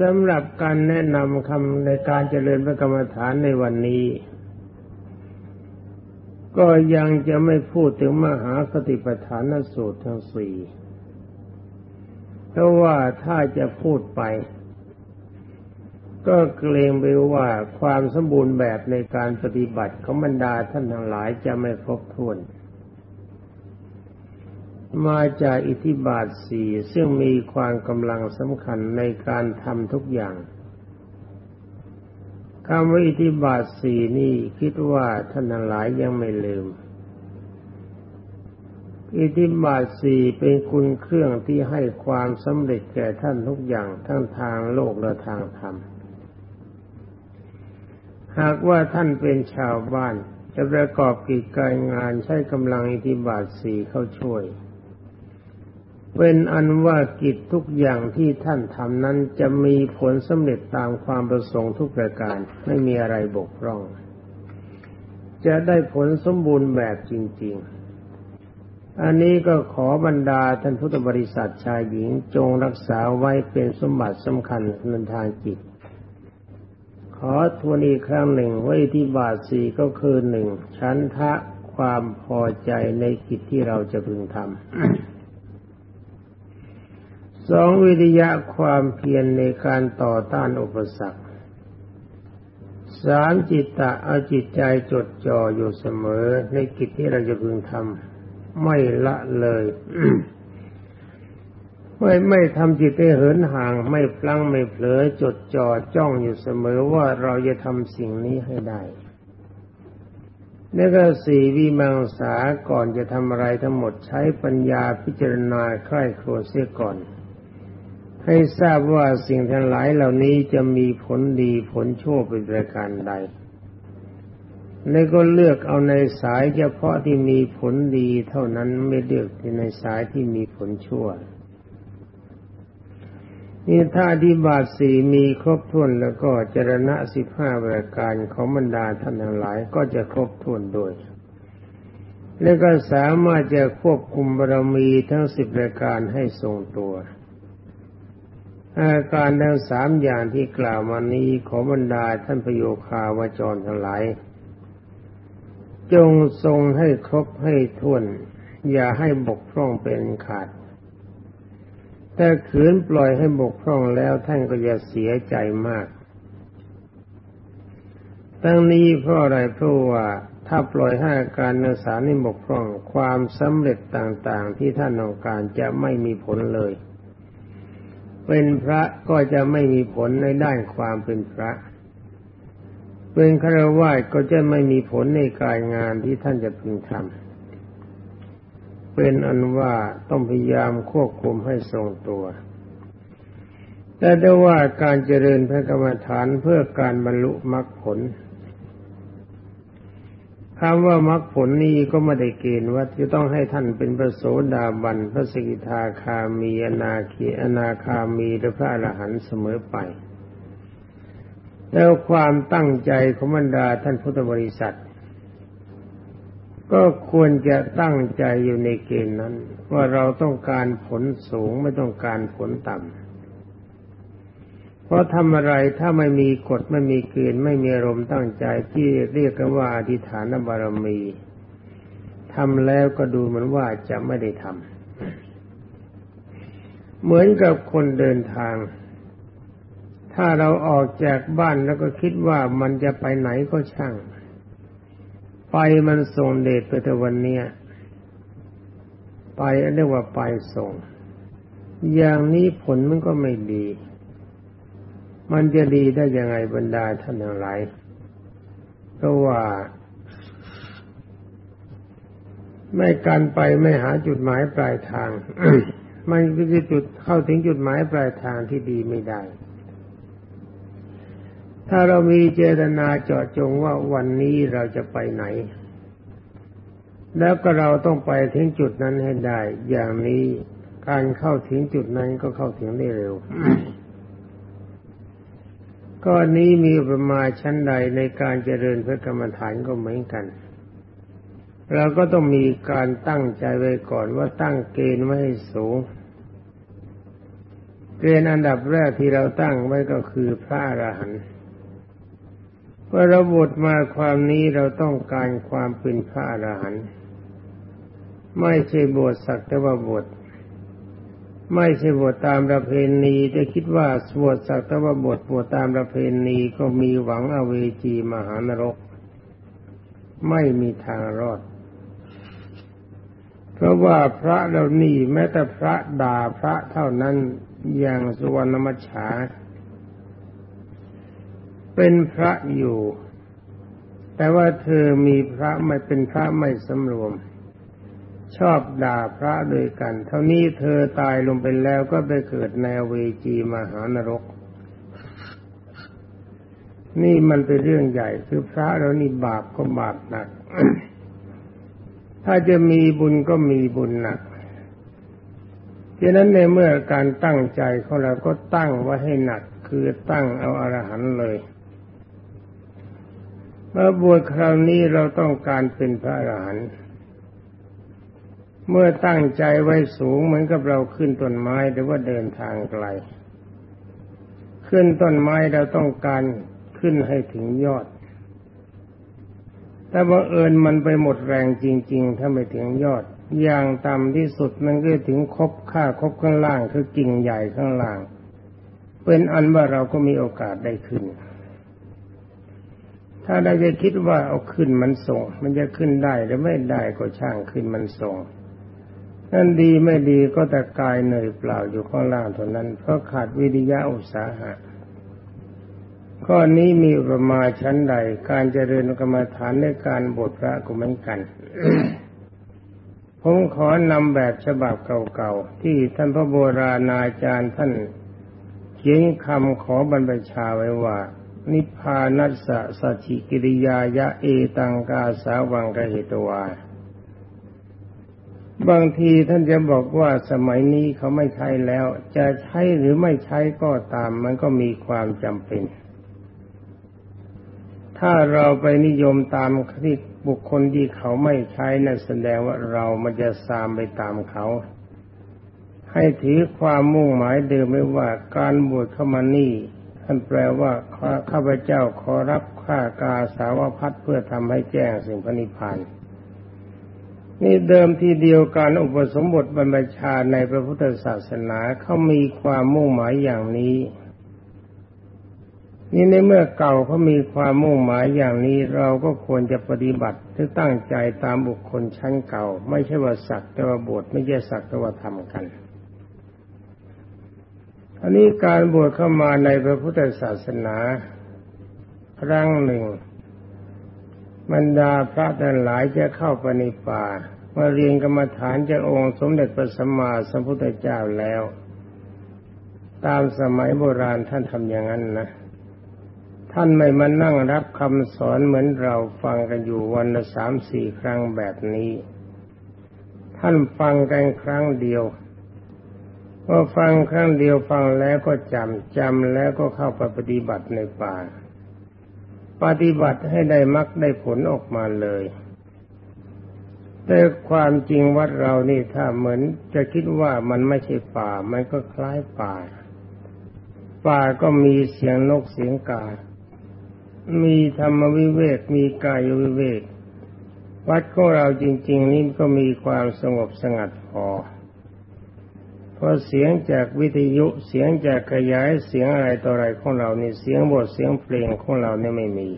สำหรับการแนะนำคำในการเจริญพระกรรมฐานในวันนี้ ก็ยังจะไม่พูดถึงมหาสติปัฏฐานสูตรทั้งสี่เพราะว่าถ้าจะพูดไป ก็เกรงไปว่าความสมบูรณ์แบบในการปฏิบัติของบรรดาท่านทั้งหลายจะไม่ครบถ้วน มาจากอิทธิบาทสี่ซึ่งมีความกำลังสำคัญในการทำทุกอย่างคำว่าอิทธิบาทสี่นี่คิดว่าท่านหลายยังไม่ลืม อิทธิบาทสี่เป็นคุณเครื่องที่ให้ความสำเร็จแก่ท่านทุกอย่างทั้งทางโลกและทางธรรม หากว่าท่านเป็นชาวบ้านจะประกอบกิจการงานใช้กำลังอิทธิบาทสี่เข้าช่วย เป็นอันว่ากิจทุกอย่างที่ท่านทำนั้นจะมีผลสำเร็จตามความประสงค์ทุกประการไม่มีอะไรบกพร่อง จะได้ผลสมบูรณ์แบบจริง ๆ อันนี้ก็ขอบรรดาท่านพุทธบริษัทชายหญิงจงรักษาไว้เป็นสมบัติสำคัญในทางจิต ขอทวนอีกครั้งหนึ่งว่าที่บาทสี่ก็คือหนึ่งชั้นทะความพอใจในกิจที่เราจะพึงทำ สองวิทยะความเพียรในการต่อต้านอุปสรรคสามจิตตะเอาจิตใจจดจ่ออยู่เสมอ ในกิจที่เราจะพึงทำไม่ละเลยไม่ไม่ทำจิตให้เหินห่าง ไม่พลั้งไม่เผลอจดจ่อจ้องอยู่เสมอว่าเราจะทำสิ่งนี้ให้ได้นี่ก็สี่วิมังสาก่อนจะทำอะไรทั้งหมดใช้ปัญญาพิจารณาใคร่ครวญเสียก่อน ให้ทราบว่าสิ่งทั้งหลายเหล่านี้จะมีผลดีผลชั่วเป็นประการใดแล้วก็เลือกเอาในสายเฉพาะที่มีผลดีเท่านั้นไม่เลือกในสายที่มีผลชั่ว นี่ถ้าดีบาทสี่มีครบถ้วนแล้วก็จรณะสิบห้าประการของบรรดาท่านทั้งหลายก็จะครบถ้วนโดย แล้วก็สามารถจะควบคุมบารมีทั้งสิบประการให้ทรงตัว อาการทั้งสามอย่างที่กล่าวมานี้ของบรรดาท่านประโยคาวจรทั้งหลาย จงทรงให้ครบให้ท้วน อย่าให้บกพร่องเป็นขาด แต่ขืนปล่อยให้บกพร่องแล้วท่านก็จะเสียใจมากตั้งนี้เพราะอะไรเพราะว่าถ้าปล่อยให้การนสารนี้บกพร่องความสำเร็จต่างๆ ที่ท่านต้องการจะไม่มีผลเลย เป็นพระก็จะไม่มีผลในด้านความเป็นพระ เป็นคารวะก็จะไม่มีผลในการงานที่ท่านจะพึงทำเป็นอันว่าต้องพยายามควบคุมให้ทรงตัว แต่ได้ว่าการเจริญพระกรรมฐานเพื่อการบรรลุมรรคผล คำว่ามรรคผลนี้ก็ไม่ได้เกณฑ์ว่าจะต้องให้ท่านเป็นพระโสดาบันพระสกิทาคามีอนาคีอนาคามีหรือพระอรหันต์เสมอไป แล้วความตั้งใจของบรรดาท่านพุทธบริษัท ก็ควรจะตั้งใจอยู่ในเกณฑ์นั้น ว่าเราต้องการผลสูงไม่ต้องการผลต่ำ เพราะทำอะไรถ้าไม่มีกฎไม่มีเกณฑ์ไม่มีอารมณ์ตั้งใจที่เรียกกันว่าอธิฐานบารมีทำแล้วก็ดูเหมือนว่าจะไม่ได้ทำเหมือนกับคนเดินทาง ถ้าเราออกจากบ้านแล้วก็คิดว่ามันจะไปไหนก็ช่าง ไปมันส่งเดชไปแต่วันเนี้ยไปเรียกว่าไปส่ง อย่างนี้ผลมันก็ไม่ดี มันจะดีได้ยังไงบรรดาท่านทั้งหลายเพราะว่า ไม่การไปไม่หาจุดหมายปลายทาง มันก็จะจุดเข้าถึงจุดหมายปลายทางที่ดีไม่ได้ ถ้าเรามีเจตนาเจาะจงว่าวันนี้เราจะไปไหน แล้วก็เราต้องไปถึงจุดนั้นให้ได้ อย่างนี้การเข้าถึงจุดนั้นก็เข้าถึงได้เร็ว ก็นนี้มีประมาณชั้นใดในการเจริญพระกรรมฐานก็เหมือนกันเราก็ต้องมีการตั้งใจไว้ก่อนว่าตั้งเกณฑ์ไว้ให้สูงเเกณฑ์อันดับแรกที่เราตั้งไว้ก็คือพระอรหันต์เมื่อเราบวชมาความนี้เราต้องการความเป็นพระอรหันต์ไม่ใช่บวชสักแต่ว่าบวช ไม่ใช่บวชตามประเพณีจะคิดว่าบวชสักต่ว่าบวชบวชตามประเพณีก็มีหวังอเวจีมหานรก ไม่มีทางรอด เพราะว่าพระเรานี่แม้แต่พระด่าพระเท่านั้นอย่างสุวรรณมัชชา เป็นพระอยู่ แต่ว่าเธอมีพระไม่เป็นพระไม่สำรวม ชอบด่าพระด้วยกัน เท่านี้เธอตายลงไปแล้วก็ไปเกิดในเวจีมหานรก นี่มันเป็นเรื่องใหญ่คือพระเรานี่บาปก็บาปหนัก ถ้าจะมีบุญก็มีบุญหนักฉะนั้นในเมื่อการตั้งใจของเราก็ตั้งไว้ให้หนักคือตั้งเอาอารหันต์เลยเมื่อบวชคราวนี้เราต้องการเป็นพระอรหันต์ เมื่อตั้งใจไว้สูงเหมือนกับเราขึ้นต้นไม้หรือว่าเดินทางไกล ขึ้นต้นไม้เราต้องการขึ้นให้ถึงยอด แต่บังเอิญมันไปหมดแรงจริง ๆ ถ้าไม่ถึงยอด อย่างต่ำที่สุดมันก็ถึงคบค่าคบข้างล่างคือกิ่งใหญ่ข้างล่าง เป็นอันว่าเราก็มีโอกาสได้ขึ้นถ้าเราจะคิดว่าเอาขึ้นมันส่ง มันจะขึ้นได้หรือไม่ได้ก็ช่างขึ้นมันส่ง นั่นดีไม่ดีก็แต่กายเหนื่อยเปล่าอยู่ข้างล่างเท่านั้น เพราะขาดวิริยะอุตสาหะ ข้อนี้มีประมาชั้นใด การเจริญกรรมฐานในการบทพระก็เหมือนกัน ผมขอนำแบบฉบับเก่าๆ ที่ท่านพระโบราณอาจารย์ท่านเขียนคำขอบรรพชาไว้ว่า นิพพานัสสะสัจิกิริยายะเอตังกาสาวังกเหตวา บางทีท่านจะบอกว่าสมัยนี้เขาไม่ใช้แล้ว จะใช้หรือไม่ใช้ก็ตาม มันก็มีความจำเป็น ถ้าเราไปนิยมตามที่บุคคลที่เขาไม่ใช้นั่นแสดงว่าเรามันจะซามไปตามเขา ให้ถือความมุ่งหมายเดิมไว้ว่าการบวชเข้ามานี่ท่านแปลว่าข้าพเจ้าขอรับข้ากาสาวพัดเพื่อทำให้แจ้งสิ่งพระนิพพาน นี่เดิมทีเดียวการอุปสมบทบรรพชาในพระพุทธศาสนาเขามีความมุ่งหมายอย่างนี้ นี่ในเมื่อเก่าเขามีความมุ่งหมายอย่างนี้ เราก็ควรจะปฏิบัติที่ตั้งใจตามบุคคลชั้นเก่า ไม่ใช่ว่าสักแต่ว่าบวชไม่ใช่สักแต่ว่าทำกันอันนี้การบวชเข้ามาในพระพุทธศาสนา ครั้งหนึ่ง บรรดาพระทั้งหลายจะเข้าไปในป่ามาเรียนกรรมฐานจากองค์สมเด็จพระสัมมาสัมพุทธเจ้าแล้ว ตามสมัยโบราณท่านทำอย่างนั้นนะ ท่านไม่มานั่งรับคำสอนเหมือนเราฟังกันอยู่วันละสามสี่ครั้งแบบนี้ ท่านฟังกันครั้งเดียวพอฟังครั้งเดียวฟังแล้วก็จำจำแล้วก็เข้าไปปฏิบัติในป่า ปฏิบัติให้ได้มรรคได้ผลออกมาเลย แต่ความจริงวัดเรานี่ถ้าเหมือนจะคิดว่ามันไม่ใช่ป่า มันก็คล้ายป่า ป่าก็มีเสียงนกเสียงกา มีธรรมวิเวก มีกายวิเวก วัดของเราจริง ๆ นี่ก็มีความสงบสงัดพอ เพราะเสียงจากวิทยุเสียงจากขยายเสียงอะไรต่ออะไรของเรานี่เสียงบทเสียงเพลงของเราเนี่ยไม่มี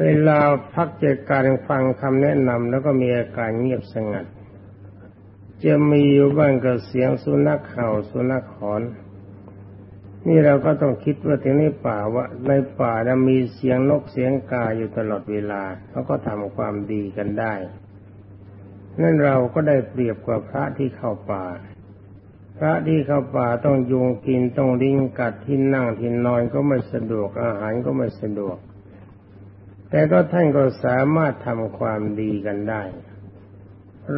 เวลาพักจากการฟังคำแนะนำแล้วก็มีอาการเงียบสงัด จะมีอยู่บ้างกับเสียงสุนัขเห่าสุนัขหอน นี่เราก็ต้องคิดว่าถึงในป่าว่าในป่านะมีเสียงนกเสียงกาอยู่ตลอดเวลาเขาก็ทำความดีกันได้ นั่นเราก็ได้เปรียบกว่าพระที่เข้าป่า พระที่เข้าป่าต้องยุงกินต้องลิงกัดที่นั่งที่นอนก็ไม่สะดวกอาหารก็ไม่สะดวก แต่ก็ท่านก็สามารถทำความดีกันได้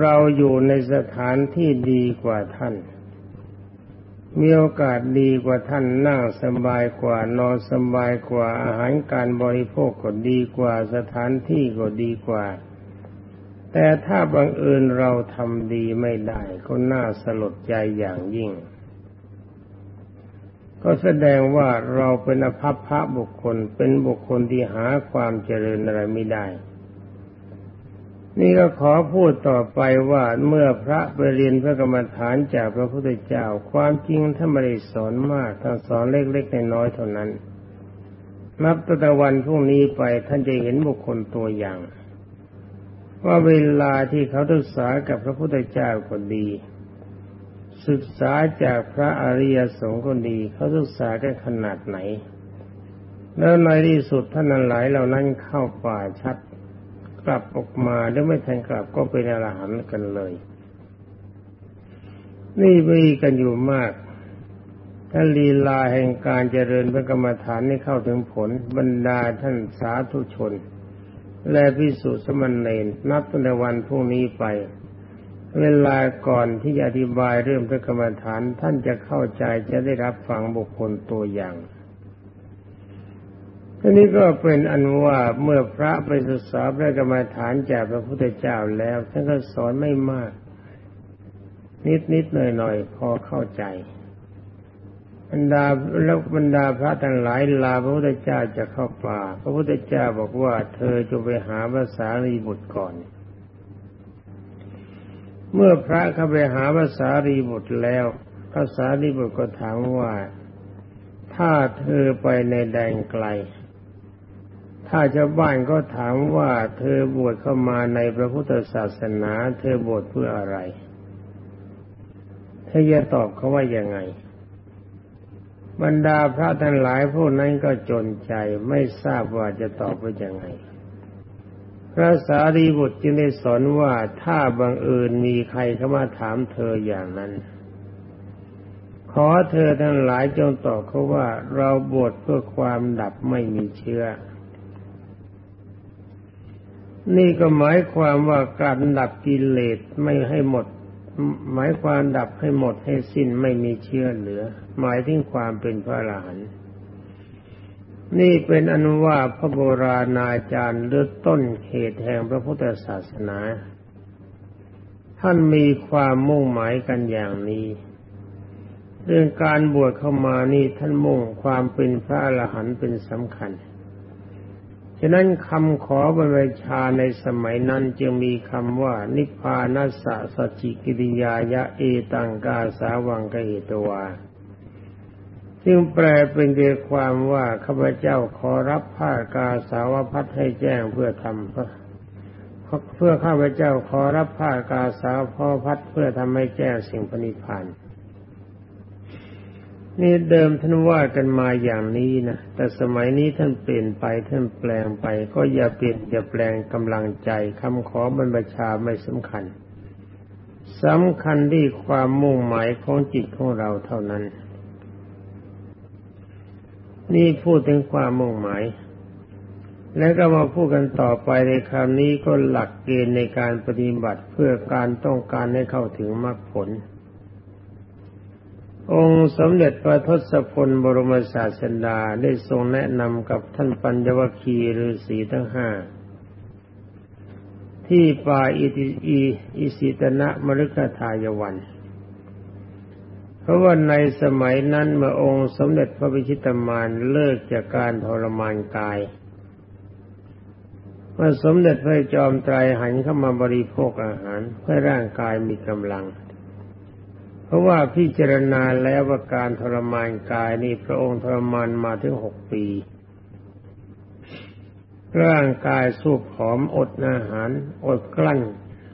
เราอยู่ในสถานที่ดีกว่าท่าน มีโอกาสดีกว่าท่านนั่งสบายกว่านอนสบายกว่าอาหารการบริโภคก็ดีกว่าสถานที่ก็ดีกว่า แต่ถ้าบังเอิญเราทำดีไม่ได้ก็น่าสลดใจอย่างยิ่ง ก็แสดงว่าเราเป็นอภัพพระบุคคลเป็นบุคคลที่หาความเจริญอะไรไม่ได้ นี่ก็ขอพูดต่อไปว่าเมื่อพระไปเรียนพระกรรมฐานจากพระพุทธเจ้า ความจริงท่านไม่ได้สอนมากท่านสอนเล็กๆในน้อยเท่านั้น นับตั้งแต่วันพรุ่งนี้ไปท่านจะเห็นบุคคลตัวอย่าง ว่าเวลาที่เขาศึกษากับพระพุทธเจ้าก็ดี ศึกษาจากพระอริยสงฆ์คนดี เขาศึกษากันขนาดไหน แล้วในที่สุดท่านหลายเหล่านั้นเข้าป่าชัด กลับออกมาแล้วไม่ทันกลับก็เป็นอรหันต์กันเลย นี่มีกันอยู่มากถ้านลีลาแห่งการเจริญพระกรรมฐานนี้เข้าถึงผลบรรดาท่านสาธุชน และพิสุสมณเณรนับตั้งแต่วันพรุ่งนี้ไป เวลาก่อนที่จะอธิบายเรื่องพระกรรมฐานท่านจะเข้าใจจะได้รับฟังบุคคลตัวอย่างทีนี้ก็เป็นอันว่าเมื่อพระไปศึกษาพระกรรมฐานจากพระพุทธเจ้าแล้วท่านก็สอนไม่มาก นิดนิดหน่อยหน่อยพอเข้าใจ บรรดาแล้วบรรดาพระทั้งหลายลาพระพุทธเจ้าจะเข้าป่า พระพุทธเจ้าบอกว่า เธอจะไปหาภาษารีบุตรก่อน เมื่อพระเข้าไปหาภาษารีบุตรแล้วภาษารีบุตรก็ถามว่า ถ้าเธอไปในแดนไกล ถ้าชาวบ้านก็ถามว่าเธอบวชเข้ามาในพระพุทธศาสนา เธอบวชเพื่ออะไรเธอจะตอบเขาว่ายังไง บรรดาพระทั้งหลายพวกนั้นก็จนใจไม่ทราบว่าจะตอบว่ายังไง พระสารีบุตรจึงได้สอนว่าถ้าบังเอิญมีใครเข้ามาถามเธออย่างนั้น ขอเธอทั้งหลายจงตอบเขาว่าเราบวชเพื่อความดับไม่มีเชื้อ นี่ก็หมายความว่าการดับกิเลสไม่ให้หมด หมายความดับให้หมดให้สิ้นไม่มีเชื้อเหลือ หมายถึงความเป็นพระอรหันต์นี่เป็นอนุว่าพระโบราณอาจารย์เลือต้นเขตแห่งพระพุทธศาสนา ท่านมีความมุ่งหมายกันอย่างนี้ เรื่องการบวชเข้ามานี่ท่านมุ่งความเป็นพระอรหันต์เป็นสำคัญ ฉะนั้นคำขอบรรชาในสมัยนั้นจึงมีคำว่า นิพพานัสสะสจิกิริยายะเอตังกาสาวังกเหตวาจึงแปลเป็นใจความว่าข้าพเจ้าขอรับผ้ากาสาวพัดให้แจ้งเพื่อทำเพื่อเพื่อข้าพเจ้าขอรับผ้ากาสาวพ่อพัดเพื่อทำให้แจ้งสิ่งปณิพันธ์ นี่เดิมท่านว่ากันมาอย่างนี้นะแต่สมัยนี้ท่านเปลี่ยนไปท่านแปลงไป ก็อย่าเปลี่ยนอย่าแปลงกำลังใจคำขอบรรพชาไม่สำคัญสำคัญที่ความมุ่งหมายของจิตของเราเท่านั้น นี่พูดถึงความมุ่งหมาย แล้วก็มาพูดกันต่อไปในคราวนี้ก็หลักเกณฑ์ในการปฏิบัติเพื่อการต้องการให้เข้าถึงมรรคผล องค์สมเด็จพระทศพลบรมศาสดาได้ทรงแนะนำกับท่านปัญญวคีฤาษีทั้งห้าที่ป่าอิติอีอิสิตนะมฤคทายวัน เพราะว่าในสมัยนั้นเมื่อองค์สมเด็จพระพิชิตมารเลิกจากการทรมานกายเมื่อสมเด็จพระจอมไตรหันเข้ามาบริโภคอาหารเพื่อร่างกายมีกำลัง เพราะว่าพิจารณาแล้วว่าการทรมานกายนี่พระองค์ทรมานมาถึงหกปี ร่างกายสูบผอมอดอาหาร อดกลั้น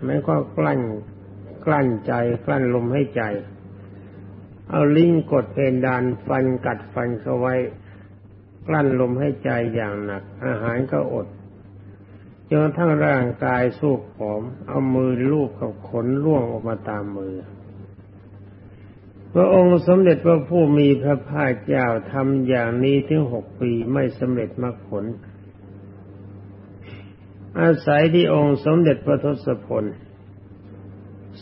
ไม่ก็กลั้นกลั้นใจกลั้นลมให้ใจ เอาลิ้นกดเพดานฟันกัดฟันเข้าไว้ กลั้นลมให้ใจอย่างหนัก อาหารก็อดจนทั้งร่างกายสู้ผอม เอามือลูบกับขนล่วงออกมาตามมือ พระองค์สมเด็จพระผู้มีพระภาคเจ้าทำอย่างนี้ถึงหกปีไม่สำเร็จมรรคผล อาศัยที่องค์สมเด็จพระทศพล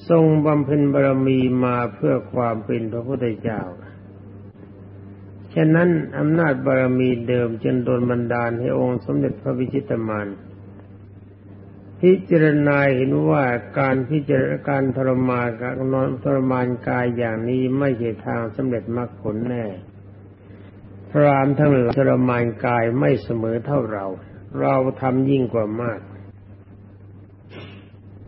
ทรงบำเพ็ญบารมีมาเพื่อความเป็นพระพุทธเจ้า ฉะนั้นอำนาจบารมีเดิมจึงโดนบันดาลให้องค์สมเด็จพระวิชิตมาน พิจารณาเห็นว่าการพิจารณาการทรมานการนอนทรมานกายอย่างนี้ไม่ใช่ทางสำเร็จมรรคผลแน่ พรามทั้งหลายทรมานกายไม่เสมอเท่าเรา เราทำยิ่งกว่ามาก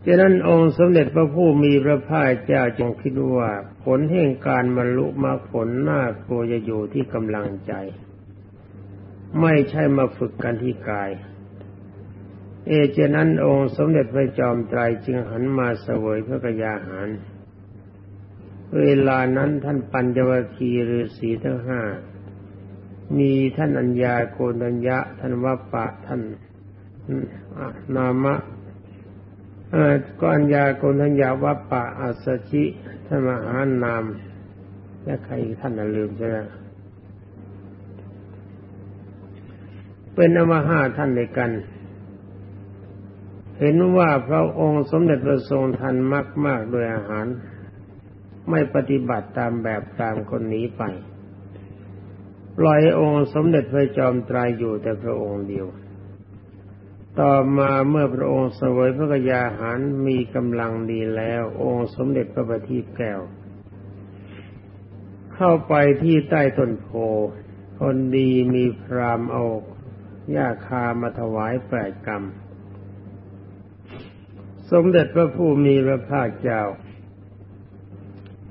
ฉะนั้นองค์สมเด็จพระผู้มีพระภาคเจ้าจงคิดว่า ผลแห่งการบรรลุมาผลน้ากลัวจะอยู่ที่กำลังใจ ไม่ใช่มาฝึกกันที่กาย เอเจนั้นองค์สมเด็จพระจอมไตรจึงหันมาเสวยพระกยาหาร เวลานั้นท่านปัญจวัคคีฤาษีทั้งห้า มีท่านอัญญาโกนัญญะ ท่านวัปปะท่านนามะก้อนยาโกนัญญาวัปปะอัสชิท่านมหานาม และใครท่านลืมใช่ไหมเป็นอมาห้าท่านในกัน เห็นว่าพระองค์สมเด็จพระทรงทันมากมากโดยอาหาร ไม่ปฏิบัติตามแบบตามคนนี้ไปปล่อยองค์สมเด็จพระจอมไตรยอยู่แต่พระองค์เดียว ต่อมาเมื่อพระองค์เสวยพระกยาหารมีกำลังดีแล้ว องค์สมเด็จพระบัณฑิตแก้ว เข้าไปที่ใต้ต้นโพคนดีมีพรามเอาหญ้าคามาถวายแปดกรรม สมเด็จพระผู้มีพระภาคเจ้า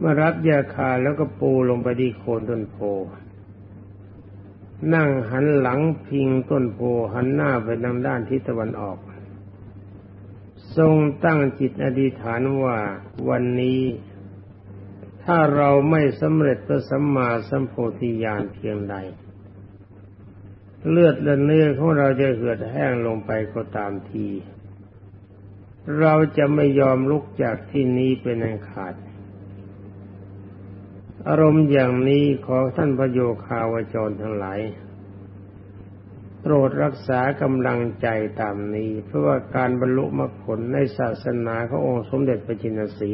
มารับยาคาแล้วก็ปูลงไปที่โคนต้นโพ นั่งหันหลังพิงต้นโพหันหน้าไปทางด้านทิศตะวันออก ทรงตั้งจิตอธิษฐานว่าวันนี้ ถ้าเราไม่สำเร็จพระสัมมาสัมโพธิญาณเพียงใด เลือดและเนื้อของเราจะเหือดแห้งลงไปก็ตามที เราจะไม่ยอมลุกจากที่นี้เป็นอันขาด อารมณ์อย่างนี้ขอท่านพระโยคาวจรทั้งหลายโปรดรักษากำลังใจตามนี้ เพราะว่าการบรรลุมรรคผลในศาสนาขององค์สมเด็จพระจินสี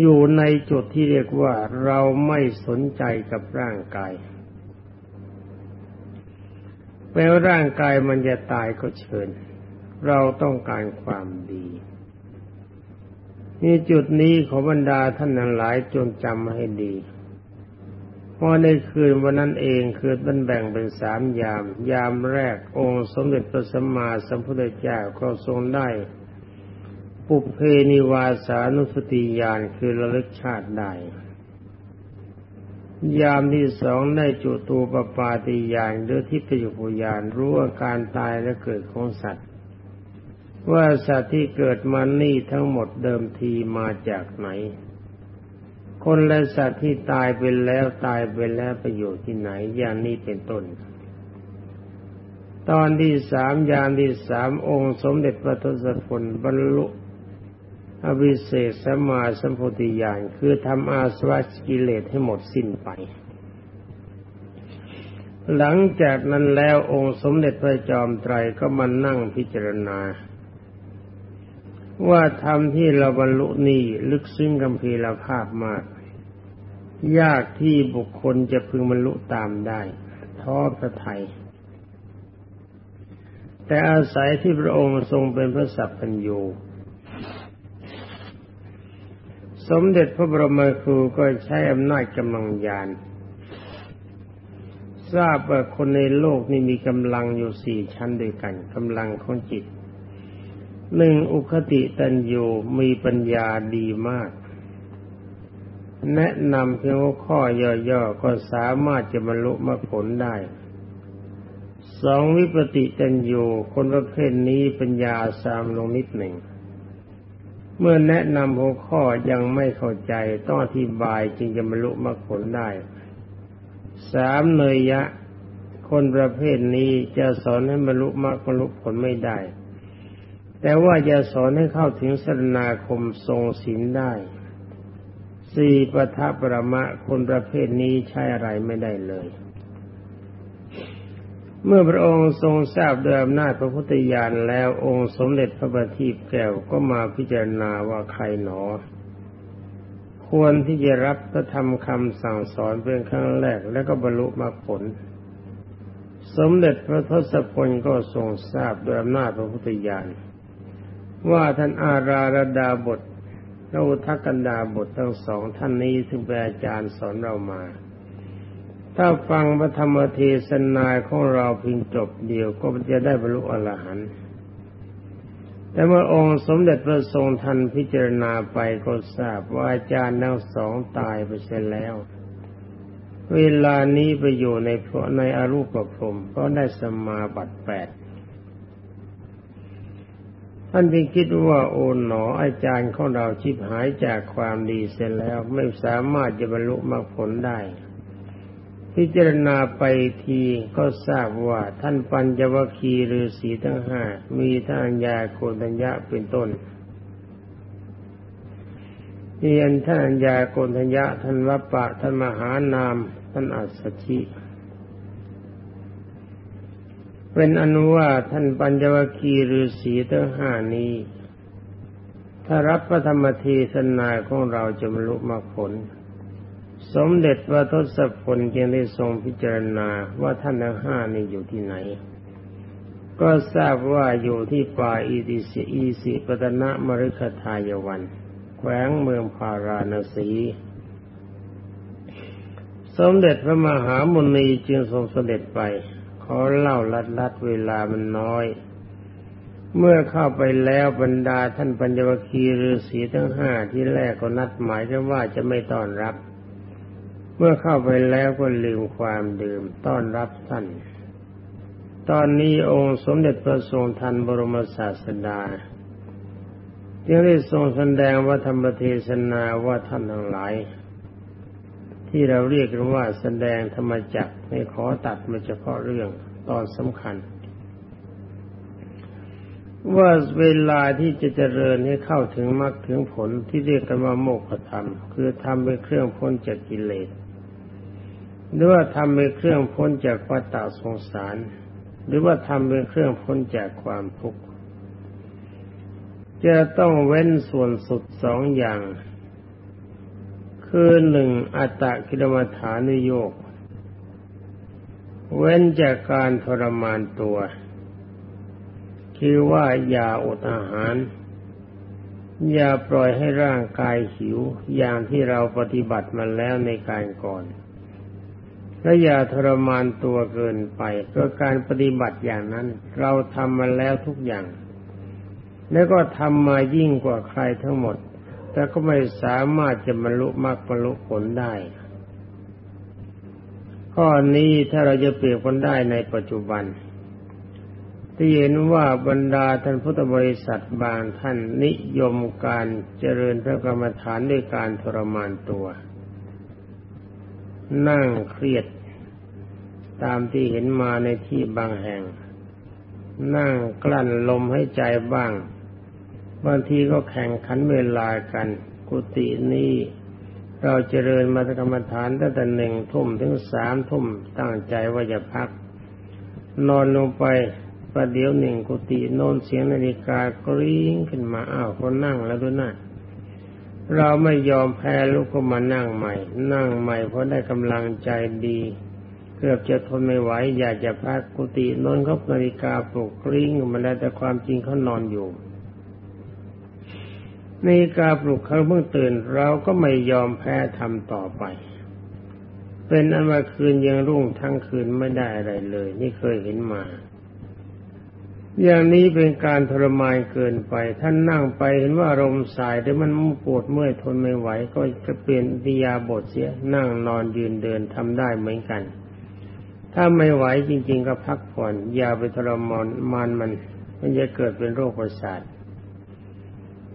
อยู่ในจุดที่เรียกว่าเราไม่สนใจกับร่างกายแม้ร่างกายมันจะตายก็เชิญ เราต้องการความดีนี่จุดนี้ขอบรรดาท่านทั้งหลายจงจำให้ดี เพราะในคืนวันนั้นเองคือมันแบ่งเป็นสามยาม ยามแรกองค์สมเด็จพระสัมมาสัมพุทธเจ้าก็ทรงได้ ปุเพนิวาสานุสติญาณคือระลึกชาติได้ ยามที่สองได้จุตูปปาติญาณหรือทิพยุปญาณรู้ว่าการตายและเกิดของสัตว์ ว่าสัตว์ที่เกิดมานี่ทั้งหมดเดิมทีมาจากไหน คนและสัตว์ที่ตายไปแล้วตายไปแล้วไปอยู่ที่ไหนอย่างนี้เป็นต้น ตอนที่สามยามที่สามองค์สมเด็จพระทศพลบรรลุอภิเศษสมาสัมโพธิญาณคือทำอาสวะกิเลสให้หมดสิ้นไป หลังจากนั้นแล้วองค์สมเด็จพระจอมไตรก็มานั่งพิจารณา ว่าธรรมที่เราบรรลุนี่ลึกซึ้งกำพีรภาพมาก ยากที่บุคคลจะพึงบรรลุตามได้ท้อพระไทย แต่อาศัยที่พระองค์ทรงเป็นพระสัพพัญญูสมเด็จพระบรมครูก็ใช้อำนาจกำลังยาน ทราบว่าคนในโลกนี้มีกำลังอยู่สี่ชั้นด้วยกันกำลังของจิต หนึ่งอุคติตันยูมีปัญญาดีมาก แนะนำเพียงข้อย่อๆก็สามารถจะบรรลุมรรคผลได้สองวิปติตันยูคนประเภทนี้ปัญญาสามลงนิดหนึ่ง เมื่อแนะนำหัวข้อยังไม่เข้าใจต้องอธิบายจึงจะบรรลุมรรคผลได้สามเนยยะ คนประเภทนี้จะสอนให้บรรลุมรรคผลไม่ได้ แต่ว่าจะสอนให้เข้าถึงสนาคมทรงศีลได้ สี่ปทัประมะคนประเภทนี้ใช้อะไรไม่ได้เลย เมื่อพระองค์ทรงทราบโดยอำนาจพระพุทธญาณแล้วองค์สมเด็จพระบัณฑิตแก้วก็มาพิจารณาว่าใครหนอ ควรที่จะรับพระธรรมคำสั่งสอนเป็นครั้งแรกแล้วก็บรรลุมรรคผลสมเด็จพระทศพลก็ทรงทราบโดยอำนาจพระพุทธญาณ ว่าท่านอาราระดาบทพระอุทกันดาบททั้งสองท่านนี้ซึ่งเป็นอาจารย์สอนเรามา ถ้าฟังพระธรรมเทศนาของเราเพียงจบเดียวก็จะได้บรรลุอรหันต์แต่เมื่อองค์สมเด็จพระทรงทันพิจารณาไปก็ทราบว่าอาจารย์ทั้งสองตายไปเสียแล้ว เวลานี้ไปอยู่ในพระในอรูปภพก็ได้สมาบัติแปด ท่านจึงคิดว่าโอ๋หนออาจารย์ของเราชิบหายจากความดีเสร็จแล้วไม่สามารถจะบรรลุมรรคผลได้ พิจารณาไปทีก็ทราบว่าท่านปัญจวคีฤาษีทั้งห้ามีท่านยาโคตัญญะเป็นต้นมีอันท่านยาโกนัญญะท่านวัปปะท่านมหานามท่านอัสสชิ เป็นอนุว่าท่านปัญจวคีฤาษีทั้งห้านี้ ถ้ารับพระธรรมเทศนาของเราจะบรรลุมรรคผล สมเด็จพระทศพลจึงได้ทรงพิจารณาว่าท่านทั้งห้านี้อยู่ที่ไหน ก็ทราบว่าอยู่ที่ป่าอีดิสิอีสิปตนะมฤคทายวัน แขวงเมืองพาราณสีสมเด็จพระมหามุนีจึงทรงเสด็จไป ขอเล่าลัดลัดเวลามันน้อย เมื่อเข้าไปแล้วบรรดาท่านปัญญวคีฤาษีทั้งห้าที่แรกก็นัดหมายกันว่าจะไม่ต้อนรับ เมื่อเข้าไปแล้วก็ลืมความดื่มต้อนรับท่าน ตอนนี้องค์สมเด็จพระทรงทันบรมศาสดาจึงได้ทรงแสดงว่าธรรมเทศนาว่าท่านทั้งหลาย ที่เราเรียกกันว่าแสดงธรรมจักไม่ขอตัดมาเฉพาะเรื่องตอนสำคัญ ว่าเวลาที่จะเจริญให้เข้าถึงมรรคถึงผลที่เรียกกันว่าโมกขธรรม คือทำเป็นเครื่องพ้นจากกิเลสหรือว่าทำเป็นเครื่องพ้นจากวัฏฏสงสาร หรือว่าทำเป็นเครื่องพ้นจากความทุกข์จะต้องเว้นส่วนสุดสองอย่าง คือหนึ่งอัตตะกิลมัฐานุโยก เว้นจากการทรมานตัว คือว่าอย่าอดอาหาร อย่าปล่อยให้ร่างกายหิว อย่างที่เราปฏิบัติมาแล้วในการก่อนและอย่าทรมานตัวเกินไป เพราะการปฏิบัติอย่างนั้น เราทำมาแล้วทุกอย่าง แล้วก็ทำมายิ่งกว่าใครทั้งหมด แต่ก็ไม่สามารถจะบรรลุมรรคบรรลุผลได้ ข้อนี้ถ้าเราจะเปรียบกันได้ในปัจจุบัน ที่เห็นว่าบรรดาท่านพุทธบริษัทบางท่านนิยมการเจริญพระกรรมฐานด้วยการทรมานตัว นั่งเครียดตามที่เห็นมาในที่บางแห่ง นั่งกลั้นลมให้ใจบ้าง บางทีก็แข่งขันเวลากัน กุฏินี้ เราเจริญมาธรรมฐานตั้งแต่หนึ่งทุ่มถึงสามทุ่มตั้งใจว่าจะพัก นอนลงไปประเดี๋ยวหนึ่งกุฏิโนนเสียงนาฬิกากริ้งขึ้นมาอ้าวคนนั่งแล้วด้วยนะเราไม่ยอมแพ้ลุกก็มานั่งใหม่ นั่งใหม่เพราะได้กำลังใจดี เกือบจะทนไม่ไหวอยากจะพักกุฏินอนเขานาฬิกาปลุกกริ้งมาแล้วแต่ความจริงเขานอนอยู่ นกาปลุกเขาเพิ่งตื่นเราก็ไม่ยอมแพ้ทำต่อไป เป็นอันว่าคืนยังรุ่งทั้งคืนไม่ได้อะไรเลย นี่เคยเห็นมา อย่างนี้เป็นการทรมานเกินไป ท่านนั่งไปเห็นว่าลมสายแต่มันปวดเมื่อยทนไม่ไหว ก็จะเปลี่ยนดิยาบทเสียนั่งนอนยืนเดินทำได้เหมือนกัน ถ้าไม่ไหวจริง ๆ ก็พักผ่อนอย่าไปทรมานมันมันจะเกิดเป็นโรคประสาท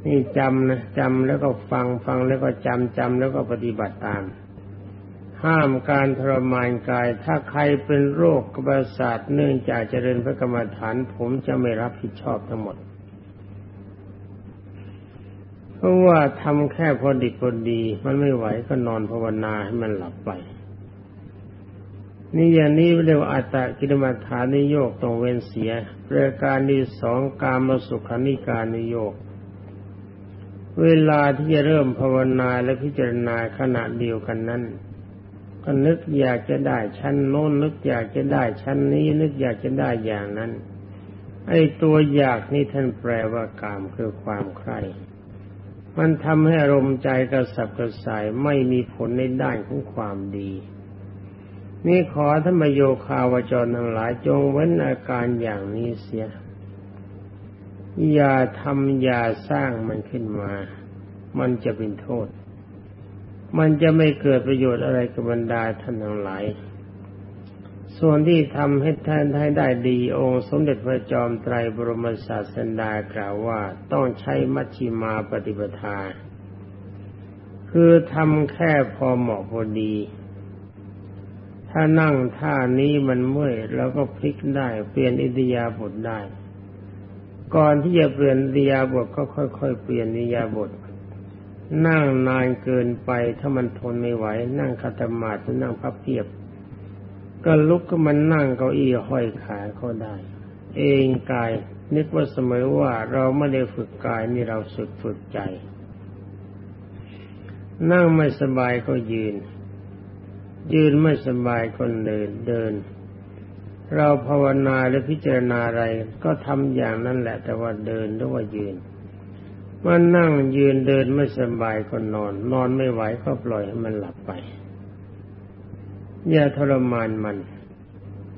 นี่จำนะจำแล้วก็ฟังฟังแล้วก็จำจำแล้วก็ปฏิบัติตาม ห้ามการทรมานกาย ถ้าใครเป็นโรคกระบาสาทเนื่องจากเจริญพระกรรมฐาน ผมจะไม่รับผิดชอบทั้งหมด เพราะว่าทำแค่พอดีพอดี มันไม่ไหวก็นอนภาวนาให้มันหลับไป นี่อย่างนี้เรียกว่าอัตตกิลมัฐานิโยกตรงเว้นเสียประการที่สองการมาสุขานิการนิโยก เวลาที่จะเริ่มภาวนาและพิจารณาขณะเดียวกันนั้น ก็นึกอยากจะได้ชั้นโน้นนึกอยากจะได้ชั้นนี้ นึกอยากจะได้อย่างนั้น ไอ้ตัวอยากนี่ท่านแปลว่ากามคือความใคร่มันทำให้อารมณ์ใจกระสับกระส่ายไม่มีผลในด้านของความดี นี่ขอธรรมโยคาวจรทั้งหลายจงเว้นอาการอย่างนี้เสีย อย่าทำอย่าสร้างมันขึ้นมา มันจะเป็นโทษ มันจะไม่เกิดประโยชน์อะไรกับบรรดาท่านทั้งหลาย ส่วนที่ทำให้ท่านให้ได้ดี องค์สมเด็จพระจอมไตรบรมศาสดากล่าวว่าต้องใช้มัชชิมาปฏิปทา คือทำแค่พอเหมาะพอดีถ้านั่งท่านี้มันเมื่อยเราก็พลิกได้ เปลี่ยนอิริยาบถได้ ก่อนที่จะเปลี่ยนอิริยาบถก็ค่อย ๆ เปลี่ยนอิริยาบถนั่งนานเกินไปถ้ามันทนไม่ไหว นั่งคาตมาดหรือนั่งพับเพียบ ก็ลุกก็มันนั่งเก้าอี้ห้อยขาเขาได้ เองกายนึกว่าเสมอว่าเราไม่ได้ฝึกกายนี่เราฝึกฝึกใจ นั่งไม่สบายก็ยืน ยืนไม่สบายก็เดินเดิน เราภาวนาหรือพิจารณาอะไร ก็ทำอย่างนั้นแหละ แต่ว่าเดินหรือว่ายืนมื่อนั่งยืนเดินไม่สบายก็นอน นอนไม่ไหวก็ปล่อยให้มันหลับไป อย่าทรมานมัน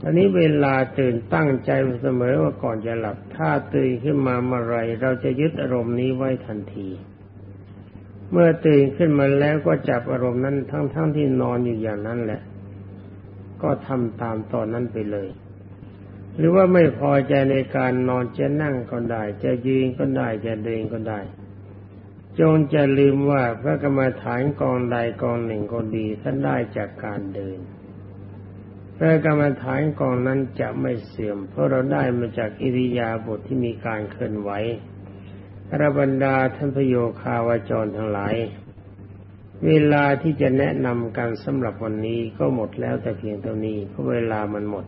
ตอนนี้เวลาตื่นตั้งใจเสมอว่าก่อนจะหลับ ถ้าตื่นขึ้นมาเมื่อไรเราจะยึดอารมณ์นี้ไว้ทันที เมื่อตื่นขึ้นมาแล้วก็จับอารมณ์นั้นทั้งๆทที่นอนอยู่อย่างนั้นแหละ ก็ทำตามตอนนั้นไปเลย หรือว่าไม่พอใจในการนอนจะนั่งก็ได้ จะยืนก็ได้จะเดินก็ได้ จงจะลืมว่าพระกรรมฐานกองใดกองหนึ่งก็ดีท่านได้จากการเดินพระกรรมฐานกองนั้นจะไม่เสื่อม เพราะเราได้มาจากอิริยาบถทที่มีการเคลื่อนไหวระบรรดาท่านพโยคาวาจรทั้งหลาย เวลาที่จะแนะนำกันสำหรับวันนี้ก็หมดแล้วแต่เพียงเท่านี้เพราะเวลามันหมด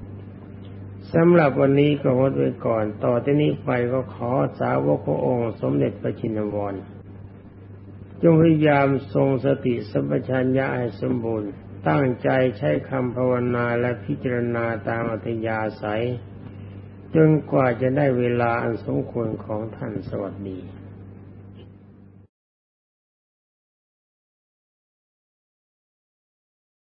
สำหรับวันนี้ก็งดไว้ก่อน ต่อจากนี้ไปก็ขอสาวกพระองค์ สมเด็จพระชินวรจงพยายามทรงสติสัมปชัญญะให้สมบูรณ์ ตั้งใจใช้คำภาวนาและพิจารณาตามอัธยาศัย จนกว่าจะได้เวลาอันสมควรของท่านสวัสดี